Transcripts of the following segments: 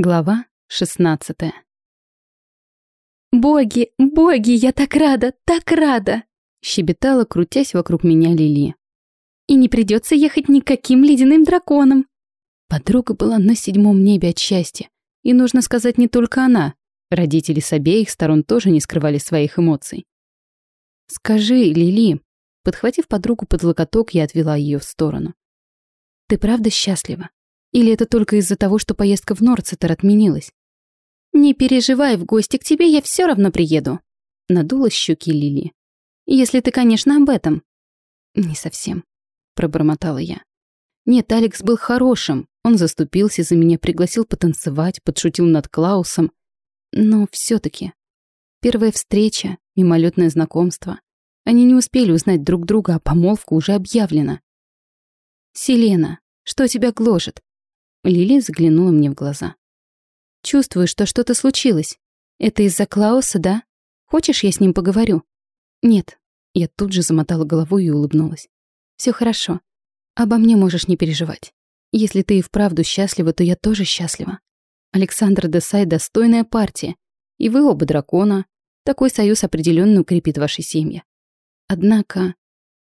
Глава 16 «Боги, боги, я так рада, так рада!» щебетала, крутясь вокруг меня Лили. «И не придется ехать никаким ледяным драконом!» Подруга была на седьмом небе от счастья. И нужно сказать, не только она. Родители с обеих сторон тоже не скрывали своих эмоций. «Скажи, Лили...» Подхватив подругу под локоток, я отвела ее в сторону. «Ты правда счастлива?» Или это только из-за того, что поездка в Норцетер отменилась? «Не переживай, в гости к тебе я все равно приеду», — надула щеки Лили. «Если ты, конечно, об этом». «Не совсем», — пробормотала я. «Нет, Алекс был хорошим. Он заступился за меня, пригласил потанцевать, подшутил над Клаусом. Но все таки Первая встреча, мимолетное знакомство. Они не успели узнать друг друга, а помолвка уже объявлена. «Селена, что тебя гложет?» Лили заглянула мне в глаза. «Чувствую, что что-то случилось. Это из-за Клауса, да? Хочешь, я с ним поговорю?» «Нет». Я тут же замотала головой и улыбнулась. Все хорошо. Обо мне можешь не переживать. Если ты и вправду счастлива, то я тоже счастлива. Александр Десай — достойная партия. И вы оба дракона. Такой союз определенно укрепит ваши семьи. Однако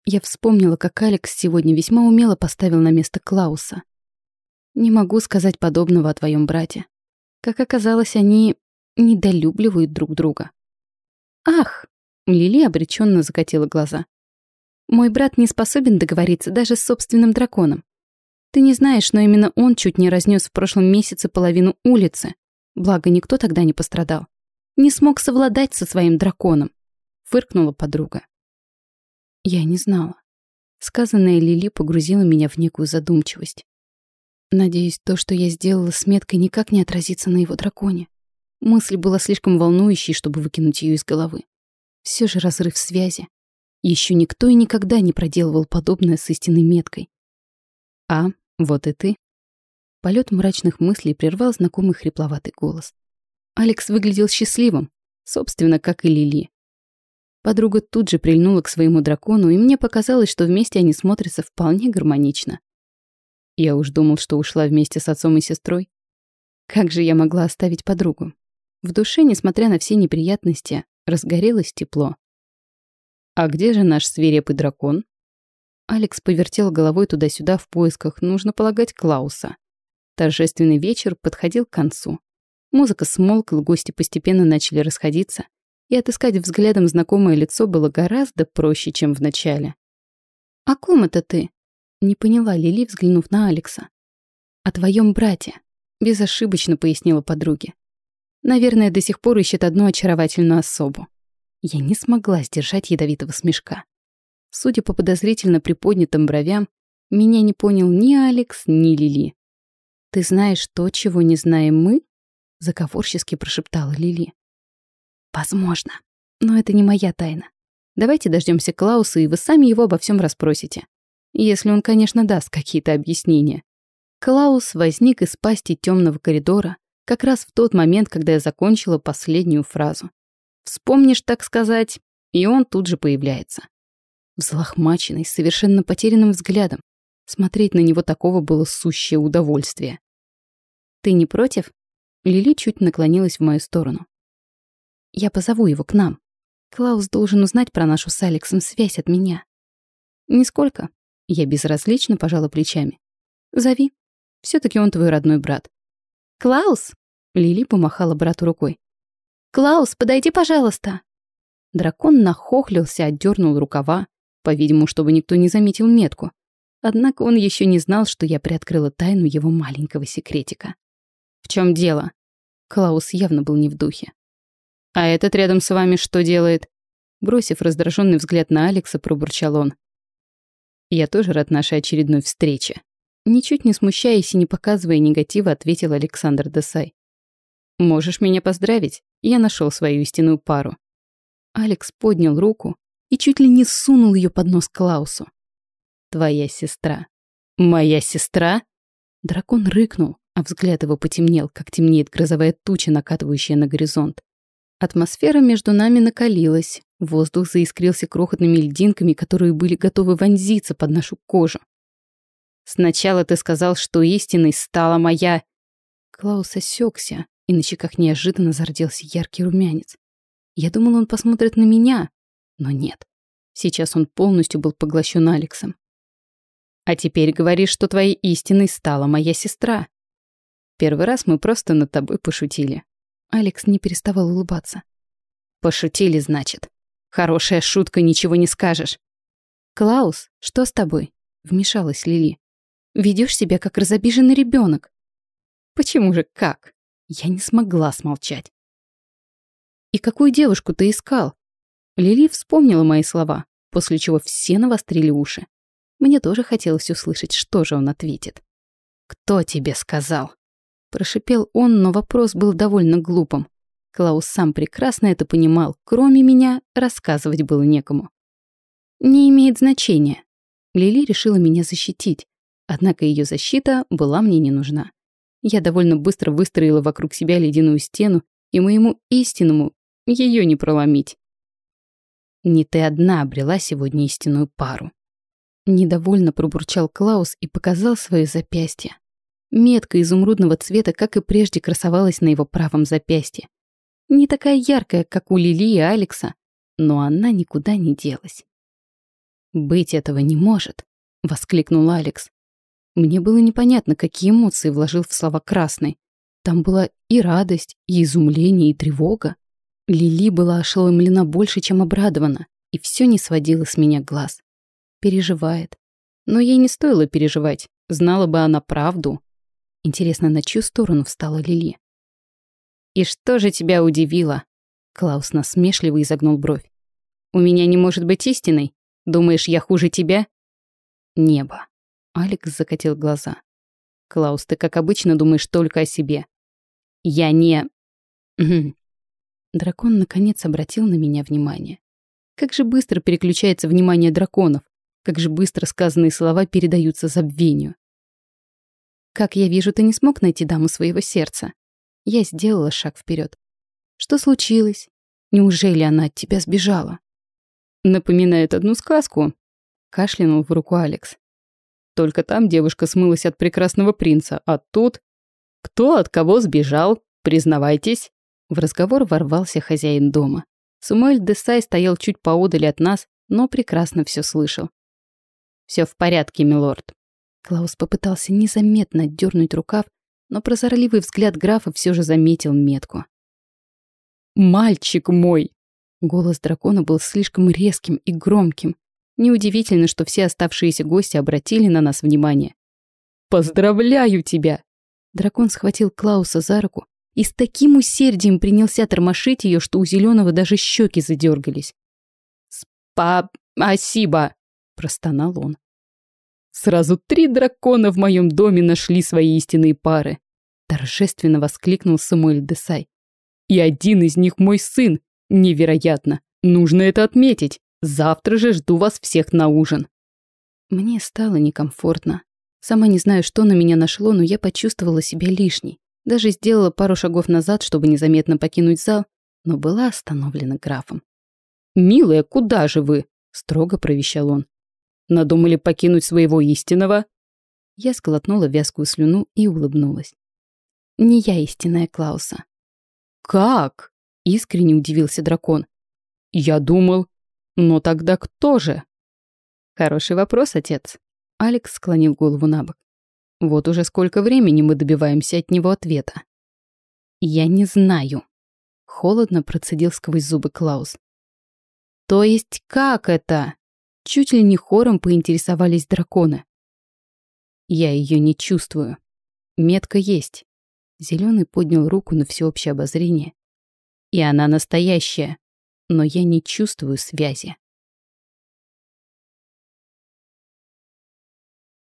я вспомнила, как Алекс сегодня весьма умело поставил на место Клауса. Не могу сказать подобного о твоем брате. Как оказалось, они недолюбливают друг друга. Ах! Лили обреченно закатила глаза. Мой брат не способен договориться даже с собственным драконом. Ты не знаешь, но именно он чуть не разнес в прошлом месяце половину улицы. Благо, никто тогда не пострадал. Не смог совладать со своим драконом. Фыркнула подруга. Я не знала. Сказанное Лили погрузило меня в некую задумчивость. Надеюсь, то, что я сделала с меткой, никак не отразится на его драконе. Мысль была слишком волнующей, чтобы выкинуть ее из головы. Все же разрыв связи. Еще никто и никогда не проделывал подобное с истинной меткой. А, вот и ты. Полет мрачных мыслей прервал знакомый хрипловатый голос. Алекс выглядел счастливым, собственно, как и Лили. Подруга тут же прильнула к своему дракону, и мне показалось, что вместе они смотрятся вполне гармонично. Я уж думал, что ушла вместе с отцом и сестрой. Как же я могла оставить подругу? В душе, несмотря на все неприятности, разгорелось тепло. «А где же наш свирепый дракон?» Алекс повертел головой туда-сюда в поисках, нужно полагать, Клауса. Торжественный вечер подходил к концу. Музыка смолкла, гости постепенно начали расходиться, и отыскать взглядом знакомое лицо было гораздо проще, чем в начале. «О ком это ты?» Не поняла Лили, взглянув на Алекса. «О твоем брате», — безошибочно пояснила подруге. «Наверное, до сих пор ищет одну очаровательную особу». Я не смогла сдержать ядовитого смешка. Судя по подозрительно приподнятым бровям, меня не понял ни Алекс, ни Лили. «Ты знаешь то, чего не знаем мы?» — заговорчески прошептала Лили. «Возможно. Но это не моя тайна. Давайте дождемся Клауса, и вы сами его обо всем расспросите. Если он, конечно, даст какие-то объяснения. Клаус возник из пасти темного коридора как раз в тот момент, когда я закончила последнюю фразу. Вспомнишь, так сказать, и он тут же появляется. Взлохмаченный, совершенно потерянным взглядом. Смотреть на него такого было сущее удовольствие. «Ты не против?» Лили чуть наклонилась в мою сторону. «Я позову его к нам. Клаус должен узнать про нашу с Алексом связь от меня». «Нисколько», я безразлично пожала плечами. «Зови. все таки он твой родной брат». «Клаус!» — Лили помахала брату рукой. «Клаус, подойди, пожалуйста!» Дракон нахохлился, отдернул рукава, по-видимому, чтобы никто не заметил метку. Однако он еще не знал, что я приоткрыла тайну его маленького секретика. «В чем дело?» Клаус явно был не в духе. «А этот рядом с вами что делает?» Бросив раздраженный взгляд на Алекса, пробурчал он. Я тоже рад нашей очередной встрече. Ничуть не смущаясь и не показывая негатива, ответил Александр Десай. Можешь меня поздравить, я нашел свою истинную пару. Алекс поднял руку и чуть ли не сунул ее под нос Клаусу. Твоя сестра. Моя сестра? Дракон рыкнул, а взгляд его потемнел, как темнеет грозовая туча, накатывающая на горизонт. Атмосфера между нами накалилась, воздух заискрился крохотными льдинками, которые были готовы вонзиться под нашу кожу. «Сначала ты сказал, что истиной стала моя...» Клаус осекся, и на щеках неожиданно зарделся яркий румянец. Я думал, он посмотрит на меня, но нет. Сейчас он полностью был поглощен Алексом. «А теперь говоришь, что твоей истиной стала моя сестра. Первый раз мы просто над тобой пошутили». Алекс не переставал улыбаться. «Пошутили, значит. Хорошая шутка, ничего не скажешь». «Клаус, что с тобой?» — вмешалась Лили. Ведешь себя как разобиженный ребенок. «Почему же как?» Я не смогла смолчать. «И какую девушку ты искал?» Лили вспомнила мои слова, после чего все навострили уши. Мне тоже хотелось услышать, что же он ответит. «Кто тебе сказал?» Прошипел он, но вопрос был довольно глупым. Клаус сам прекрасно это понимал, кроме меня рассказывать было некому. «Не имеет значения». Лили решила меня защитить, однако ее защита была мне не нужна. Я довольно быстро выстроила вокруг себя ледяную стену, и моему истинному ее не проломить. Не ты одна обрела сегодня истинную пару. Недовольно пробурчал Клаус и показал свое запястье. Метка изумрудного цвета, как и прежде, красовалась на его правом запястье. Не такая яркая, как у Лили и Алекса, но она никуда не делась. «Быть этого не может», — воскликнул Алекс. Мне было непонятно, какие эмоции вложил в слова «красный». Там была и радость, и изумление, и тревога. Лили была ошеломлена больше, чем обрадована, и все не сводило с меня глаз. Переживает. Но ей не стоило переживать, знала бы она правду. Интересно, на чью сторону встала Лили? «И что же тебя удивило?» Клаус насмешливо изогнул бровь. «У меня не может быть истиной? Думаешь, я хуже тебя?» «Небо». Алекс закатил глаза. «Клаус, ты, как обычно, думаешь только о себе. Я не...» Дракон наконец обратил на меня внимание. Как же быстро переключается внимание драконов, как же быстро сказанные слова передаются забвению. «Как я вижу, ты не смог найти даму своего сердца». Я сделала шаг вперед. «Что случилось? Неужели она от тебя сбежала?» «Напоминает одну сказку», — кашлянул в руку Алекс. «Только там девушка смылась от прекрасного принца, а тут...» «Кто от кого сбежал? Признавайтесь». В разговор ворвался хозяин дома. Сумуэль Десай стоял чуть поодаль от нас, но прекрасно все слышал. Все в порядке, милорд». Клаус попытался незаметно дернуть рукав, но прозорливый взгляд графа все же заметил метку. «Мальчик мой!» Голос дракона был слишком резким и громким. Неудивительно, что все оставшиеся гости обратили на нас внимание. «Поздравляю тебя!» Дракон схватил Клауса за руку и с таким усердием принялся тормошить ее, что у зеленого даже щеки задергались. «Спасибо!» – простонал он. «Сразу три дракона в моем доме нашли свои истинные пары!» – торжественно воскликнул Самуэль Десай. «И один из них мой сын! Невероятно! Нужно это отметить! Завтра же жду вас всех на ужин!» Мне стало некомфортно. Сама не знаю, что на меня нашло, но я почувствовала себя лишней. Даже сделала пару шагов назад, чтобы незаметно покинуть зал, но была остановлена графом. «Милая, куда же вы?» — строго провещал он. «Надумали покинуть своего истинного?» Я сглотнула вязкую слюну и улыбнулась. «Не я истинная Клауса». «Как?» — искренне удивился дракон. «Я думал... Но тогда кто же?» «Хороший вопрос, отец». Алекс склонил голову на бок. Вот уже сколько времени мы добиваемся от него ответа. «Я не знаю», — холодно процедил сквозь зубы Клаус. «То есть как это?» Чуть ли не хором поинтересовались драконы. «Я ее не чувствую. Метка есть». Зеленый поднял руку на всеобщее обозрение. «И она настоящая, но я не чувствую связи».